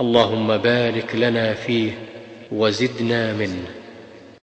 اللهم بارك لنا فيه وزدنا منه.